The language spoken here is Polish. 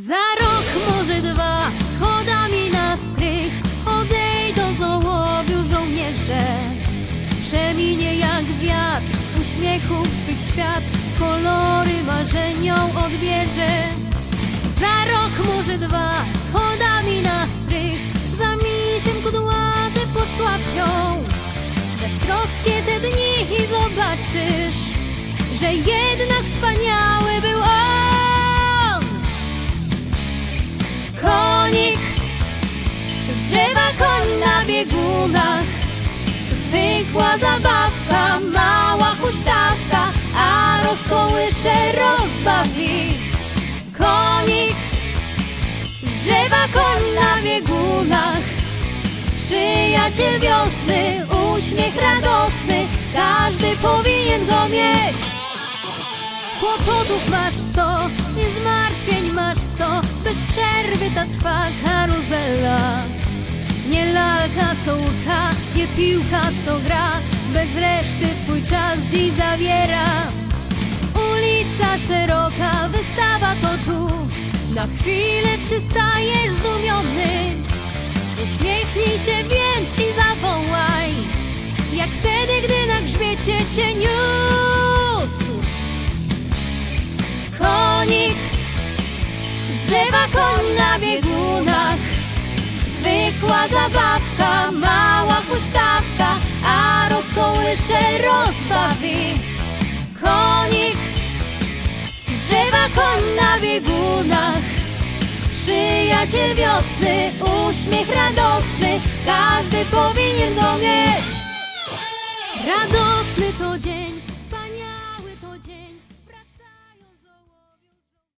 Za rok, może dwa, schodami na strych odejdą z ołowiu żołnierze. Przeminie jak wiatr, uśmiechów twych świat, kolory marzeniom odbierze. Za rok, może dwa, schodami na strych, za misiem kudłaty poczłapią. Beztroskie te dni i zobaczysz, że jednak wspaniały zabawka, mała huśtawka, a rozkołysze rozbawi. Konik z drzewa koń na biegunach, przyjaciel wiosny, uśmiech radosny, każdy powinien go mieć. Kłopotów masz sto i zmartwień masz sto Bez przerwy ta trwa karuzela co łka, nie piłka co gra. Bez reszty twój czas dziś zabiera Ulica szeroka, wystawa to tu. Na chwilę przystajesz zdumiony. Uśmiechnij się więc i zawołaj. Jak wtedy, gdy na grzbiecie cię drzewa koń na biegunach. Przyjaciel wiosny, uśmiech radosny Każdy powinien go mieć. Radosny to dzień